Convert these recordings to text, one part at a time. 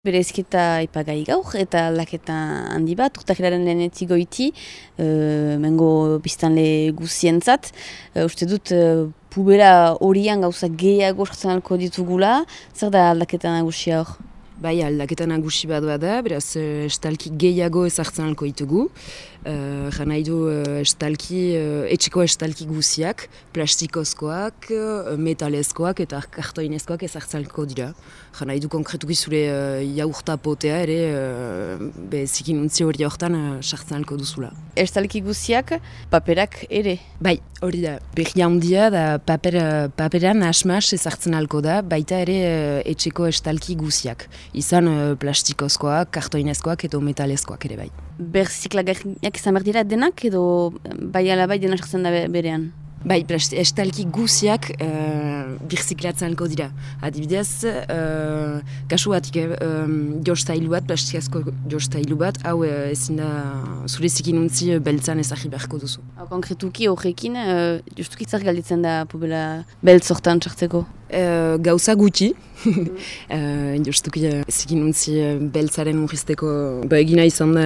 Berezketa ipagai gaur eta aldaketa handi bat, urtakilaren lehenetik goiti, uh, mengo biztanle guzientzat. Uh, uste dut, uh, pubera horian gauza gehiago sartzen alko ditugula, zer da aldaketa nagusia hor? Bai, aldaketa nagusi bat da, beraz, estalki gehiago ezartzen alko ditugu. Uh, nahi du estalki, uh, etxeko estalki guziak, plastikozkoak, metalezkoak eta kartoinezkoak ezartzalko dira. Ja, nahi du konkretuki zure uh, jaurta potea ere, uh, be zikin untzi hori hortan uh, alko duzula. Estalki guziak, paperak ere? Bai, hori da, berri handia da paper, paperan asmas ezartzen alko da, baita ere uh, etxeko estalki guziak. Izan uh, plastikozkoak, kartoinezkoak edo metalezkoak ere bai. Berzikla gaiak izan behar dira denak edo bai ala bai dena sartzen da berean? Bai, estalki guziak uh, birziklatzen alko dira. Adibidez, uh, kasu batik, uh, jostailu bat, plastikazko jostailu bat, hau uh, ezin da zure zikin untzi beltzan ezagri beharko duzu. Hau konkretuki horrekin, uh, justuki galditzen da pubela beltz hortan txartzeko? Uh, gauza gutxi, uh, justuki uh, zikin untzi beltzaren urrizteko ba, egina izan da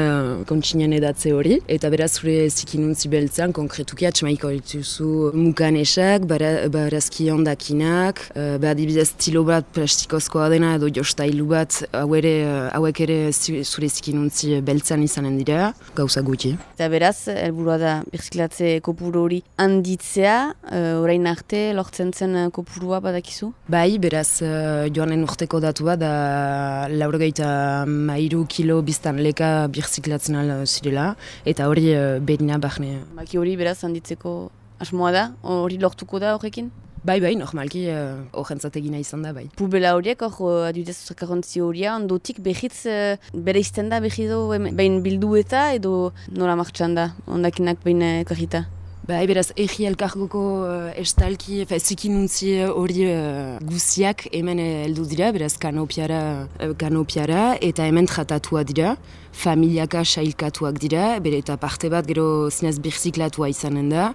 kontsinean edatze hori, eta beraz zure zikin untzi beltzan konkretuki atxemaiko dituzu mukanesak, barazki ondakinak, uh, adibidez tilo bat plastikozkoa dena edo jostailu bat hauek ere zure zikinuntzi beltzan izanen dira, gauza gutxi. Eta beraz, helburua da birziklatze kopuru hori handitzea, uh, orain arte lortzen zen kopurua badakizu? Bai, beraz, uh, joanen urteko datu bat, da laurgeita mairu kilo biztan leka birziklatzen ala zirela, eta hori uh, behina bahne. Baki hori beraz handitzeko asmoa da, hori lortuko da horrekin? Bai, bai, normalki horrentzat uh, egina izan da, bai. Pubela horiek, hor adibidez zuzakarontzi horia, ondotik behitz uh, bere izten da behido behin bildu eta edo nola martxan da, ondakinak behin ekarrita? Bai, beraz, egi elkargoko uh, estalki, fe, zikinuntzi hori uh, guziak hemen heldu dira, beraz, kanopiara, uh, kanopiara, eta hemen tratatua dira, familiaka sailkatuak dira, bere eta parte bat gero zinez birziklatua izanen da,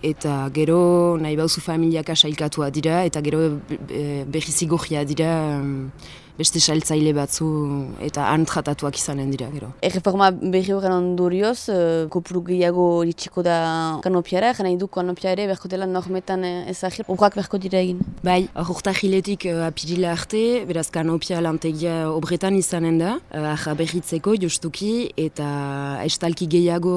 eta gero nahi bauzu familiaka sailkatua dira, eta gero berrizigorria dira, um, beste saltzaile batzu eta han tratatuak izanen dira gero. Erreforma berri horren ondorioz, uh, kopuru gehiago ditxiko da kanopiara, jena du kanopia ere berko dela normetan ezagir, urrak berko dira egin? Bai, urta jiletik uh, apirila arte, beraz kanopia lantegia obretan izanen da, uh, aja berritzeko justuki, eta estalki gehiago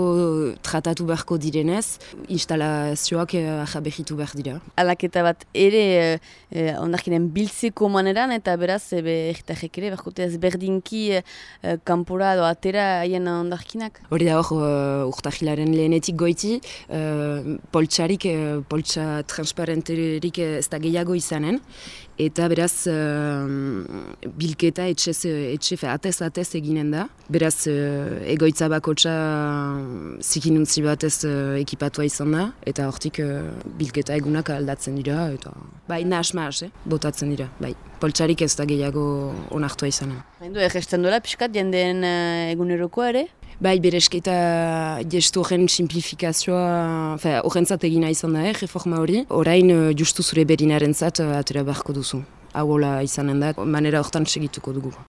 tratatu berko direnez, instalazioak uh, aja berritu behar dira. Alaketa bat ere uh, ondarkinen biltzeko maneran, eta beraz, ebe, egitarrek ere, berkote ez berdinki uh, kanpora edo atera haien ondarkinak? Hori da hor, uh, urtahilaren lehenetik goiti, uh, poltsarik, uh, poltsa transparenterik ez da gehiago izanen, eta beraz bilketa etxe, etxe fe, atez atez eginen da. Beraz uh, egoitza bakotxa zikinuntzi batez uh, ekipatua izan da, eta hortik bilketa egunak aldatzen dira, eta bai, nahasma eh? botatzen dira, bai. Poltsarik ez da gehiago onartua izanen. Hain du, egesten duela, piskat, jendeen uh, eguneroko ere? Bai, beresketa gestu horren simplifikazioa, horrentzat egina izan da, eh, reforma hori. Orain, justu zure berinaren zat, atera beharko duzu. Hau izanen da, manera hortan segituko dugu.